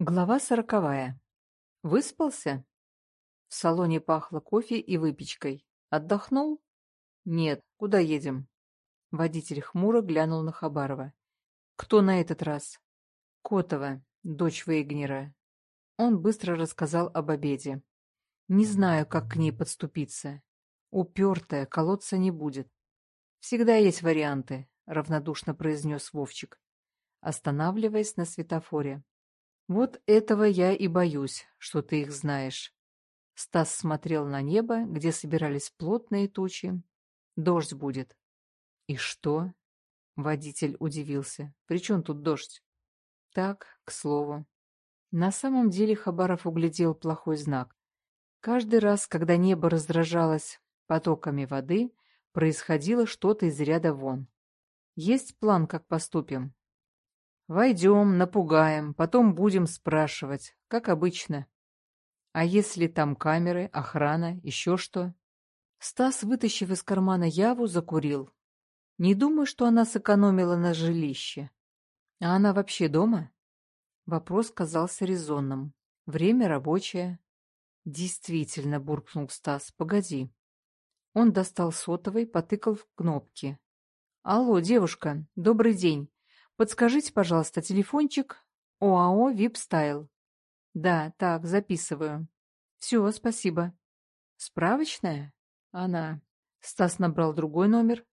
Глава сороковая. Выспался? В салоне пахло кофе и выпечкой. Отдохнул? Нет. Куда едем? Водитель хмуро глянул на Хабарова. Кто на этот раз? Котова, дочь Вейгнера. Он быстро рассказал об обеде. Не знаю, как к ней подступиться. Упертая, колоться не будет. Всегда есть варианты, равнодушно произнес Вовчик, останавливаясь на светофоре. Вот этого я и боюсь, что ты их знаешь. Стас смотрел на небо, где собирались плотные тучи. Дождь будет. И что? Водитель удивился. При чем тут дождь? Так, к слову. На самом деле Хабаров углядел плохой знак. Каждый раз, когда небо раздражалось потоками воды, происходило что-то из ряда вон. Есть план, как поступим? Войдем, напугаем, потом будем спрашивать, как обычно. А если там камеры, охрана, еще что? Стас, вытащив из кармана яву, закурил. Не думаю, что она сэкономила на жилище. А она вообще дома? Вопрос казался резонным. Время рабочее. Действительно, буркнул Стас. Погоди. Он достал сотовый, потыкал в кнопки. Алло, девушка, добрый день. Подскажите, пожалуйста, телефончик ОАО «Випстайл». Да, так, записываю. Все, спасибо. Справочная? Она. Стас набрал другой номер.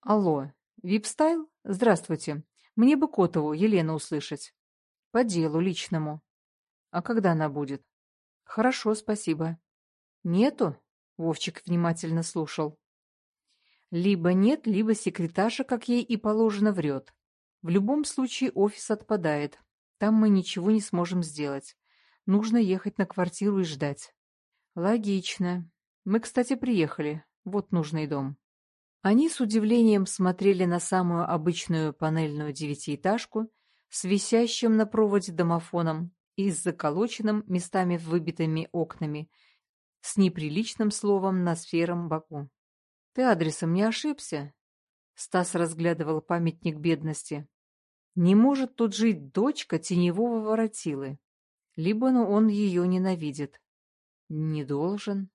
Алло, «Випстайл»? Здравствуйте. Мне бы Котову, Елену, услышать. По делу личному. А когда она будет? Хорошо, спасибо. Нету? Вовчик внимательно слушал. Либо нет, либо секретарша, как ей и положено, врет. В любом случае офис отпадает. Там мы ничего не сможем сделать. Нужно ехать на квартиру и ждать. Логично. Мы, кстати, приехали. Вот нужный дом. Они с удивлением смотрели на самую обычную панельную девятиэтажку с висящим на проводе домофоном и с заколоченным местами выбитыми окнами, с неприличным словом на сфером боку. «Ты адресом не ошибся?» Стас разглядывал памятник бедности. Не может тут жить дочка теневого воротилы. Либо ну, он ее ненавидит. Не должен.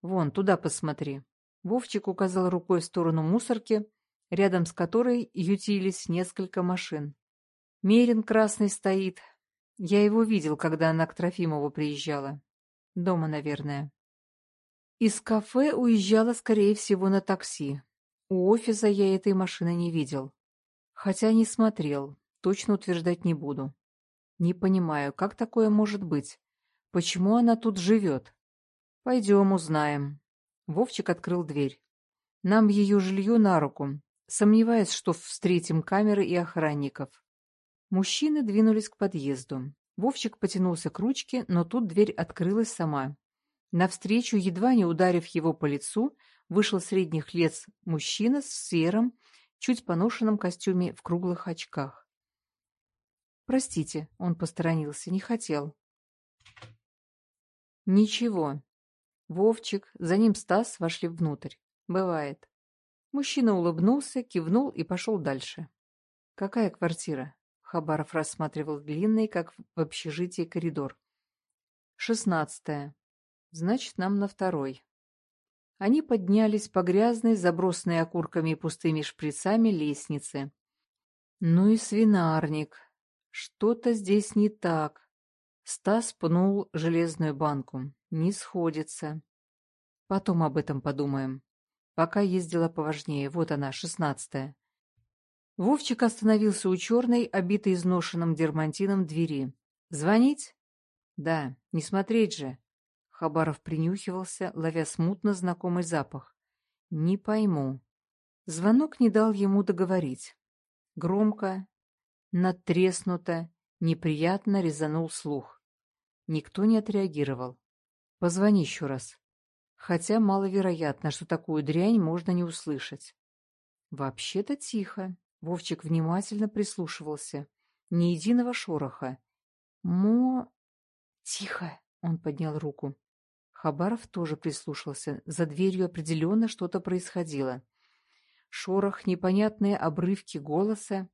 Вон, туда посмотри. Вовчик указал рукой в сторону мусорки, рядом с которой ютились несколько машин. Мерин красный стоит. Я его видел, когда она к Трофимову приезжала. Дома, наверное. Из кафе уезжала, скорее всего, на такси. У офиса я этой машины не видел. Хотя не смотрел, точно утверждать не буду. Не понимаю, как такое может быть? Почему она тут живет? Пойдем, узнаем. Вовчик открыл дверь. Нам ее жилье на руку, сомневаясь, что встретим камеры и охранников. Мужчины двинулись к подъезду. Вовчик потянулся к ручке, но тут дверь открылась сама. Навстречу, едва не ударив его по лицу, вышел средних лет мужчина с серым, чуть поношенном костюме в круглых очках. «Простите», — он посторонился, не хотел. «Ничего». Вовчик, за ним Стас вошли внутрь. «Бывает». Мужчина улыбнулся, кивнул и пошел дальше. «Какая квартира?» Хабаров рассматривал длинный, как в общежитии, коридор. «Шестнадцатая. Значит, нам на второй». Они поднялись по грязной, забросанной окурками и пустыми шприцами лестнице. Ну и свинарник. Что-то здесь не так. Стас пнул железную банку. Не сходится. Потом об этом подумаем. Пока ездила поважнее. Вот она, шестнадцатая. Вовчик остановился у черной, обитой изношенным дермантином двери. «Звонить?» «Да, не смотреть же. Хабаров принюхивался, ловя смутно знакомый запах. «Не пойму». Звонок не дал ему договорить. Громко, надтреснуто, неприятно резанул слух. Никто не отреагировал. «Позвони еще раз». Хотя маловероятно, что такую дрянь можно не услышать. Вообще-то тихо. Вовчик внимательно прислушивался. Ни единого шороха. Мо... Тихо! Он поднял руку. Хабаров тоже прислушался. За дверью определенно что-то происходило. Шорох, непонятные обрывки голоса.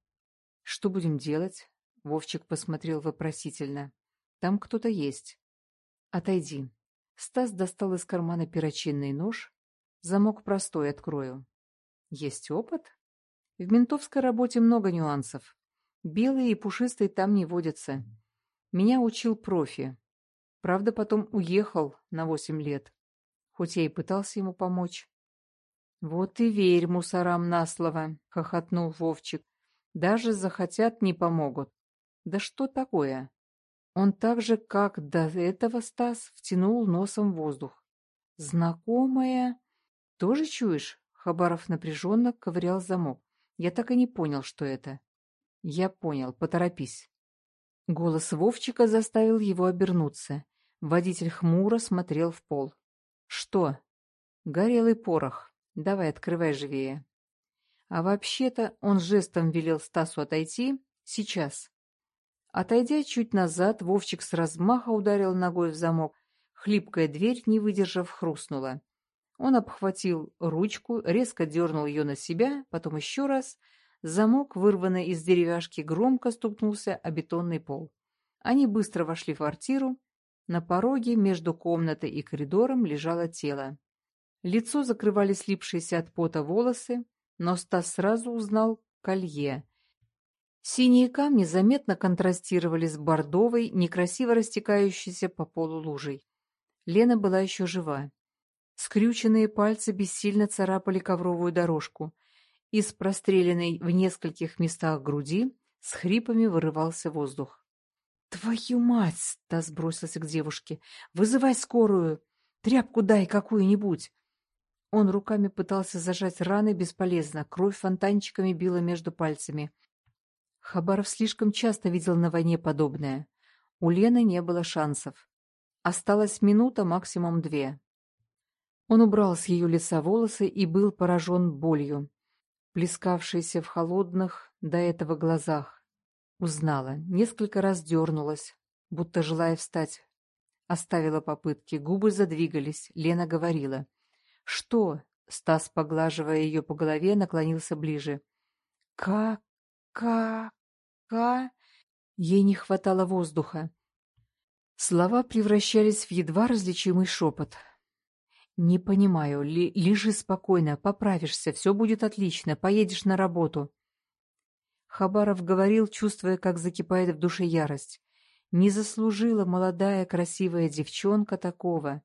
Что будем делать? Вовчик посмотрел вопросительно. Там кто-то есть. Отойди. Стас достал из кармана перочинный нож. Замок простой, открою. Есть опыт? В ментовской работе много нюансов. Белые и пушистые там не водятся. Меня учил профи. Правда, потом уехал на восемь лет. Хоть я и пытался ему помочь. «Вот и верь мусорам на слово», — хохотнул Вовчик. «Даже захотят, не помогут. Да что такое?» Он так же, как до этого Стас, втянул носом воздух. «Знакомая...» «Тоже чуешь?» — Хабаров напряженно ковырял замок. «Я так и не понял, что это». «Я понял. Поторопись». Голос Вовчика заставил его обернуться. Водитель хмуро смотрел в пол. «Что?» «Горелый порох. Давай, открывай живее». А вообще-то он жестом велел Стасу отойти. Сейчас. Отойдя чуть назад, Вовчик с размаха ударил ногой в замок. Хлипкая дверь, не выдержав, хрустнула. Он обхватил ручку, резко дернул ее на себя, потом еще раз. Замок, вырванный из деревяшки, громко стукнулся о бетонный пол. Они быстро вошли в квартиру. На пороге между комнатой и коридором лежало тело. Лицо закрывали слипшиеся от пота волосы, но Стас сразу узнал колье, Синие камни заметно контрастировали с бордовой, некрасиво растекающейся по полу лужей. Лена была еще жива. Скрюченные пальцы бессильно царапали ковровую дорожку. Из простреленной в нескольких местах груди с хрипами вырывался воздух. «Твою мать!» — та сбросился к девушке. «Вызывай скорую! Тряпку дай какую-нибудь!» Он руками пытался зажать раны бесполезно, кровь фонтанчиками била между пальцами. Хабаров слишком часто видел на войне подобное. У Лены не было шансов. Осталась минута, максимум две. Он убрал с ее лица волосы и был поражен болью, плескавшейся в холодных до этого глазах. Узнала, несколько раз дернулась, будто желая встать. Оставила попытки, губы задвигались, Лена говорила. «Что?» — Стас, поглаживая ее по голове, наклонился ближе. «Как? Как?» Ка... Ей не хватало воздуха. Слова превращались в едва различимый шепот. «Не понимаю. Ли, лежи спокойно, поправишься, все будет отлично, поедешь на работу». Хабаров говорил, чувствуя, как закипает в душе ярость. Не заслужила молодая красивая девчонка такого.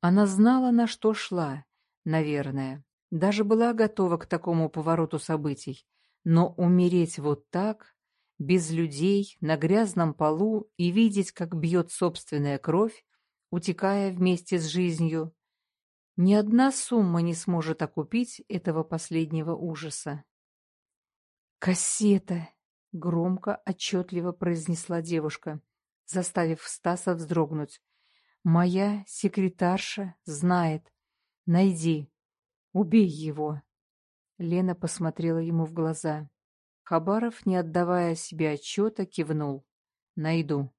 Она знала, на что шла, наверное. Даже была готова к такому повороту событий. Но умереть вот так без людей, на грязном полу и видеть, как бьет собственная кровь, утекая вместе с жизнью. Ни одна сумма не сможет окупить этого последнего ужаса. «Кассета!» — громко, отчетливо произнесла девушка, заставив Стаса вздрогнуть. «Моя секретарша знает. Найди. Убей его!» Лена посмотрела ему в глаза. Хабаров, не отдавая себе отчета, кивнул. «Найду».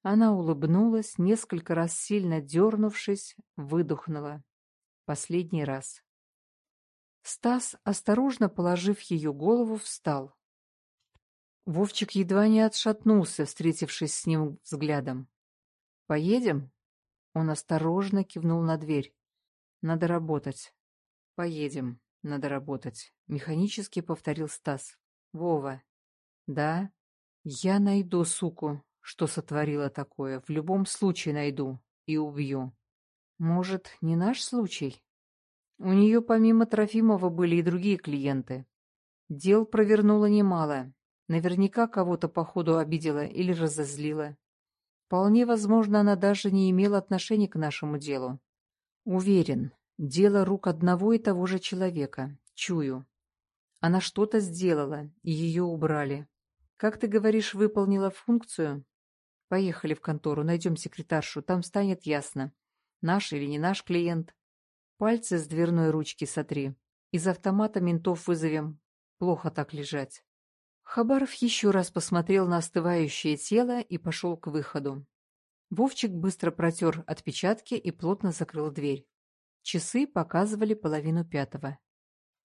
Она улыбнулась, несколько раз сильно дернувшись, выдохнула. Последний раз. Стас, осторожно положив ее голову, встал. Вовчик едва не отшатнулся, встретившись с ним взглядом. «Поедем?» Он осторожно кивнул на дверь. «Надо работать. Поедем». Надо работать. Механически повторил Стас. Вова. Да? Я найду суку, что сотворила такое. В любом случае найду. И убью. Может, не наш случай? У нее помимо Трофимова были и другие клиенты. Дел провернула немало. Наверняка кого-то походу обидела или разозлила. Вполне возможно, она даже не имела отношения к нашему делу. Уверен, Дело рук одного и того же человека. Чую. Она что-то сделала, и ее убрали. Как ты говоришь, выполнила функцию? Поехали в контору, найдем секретаршу, там станет ясно. Наш или не наш клиент. Пальцы с дверной ручки сотри. Из автомата ментов вызовем. Плохо так лежать. Хабаров еще раз посмотрел на остывающее тело и пошел к выходу. Вовчик быстро протер отпечатки и плотно закрыл дверь. Часы показывали половину пятого.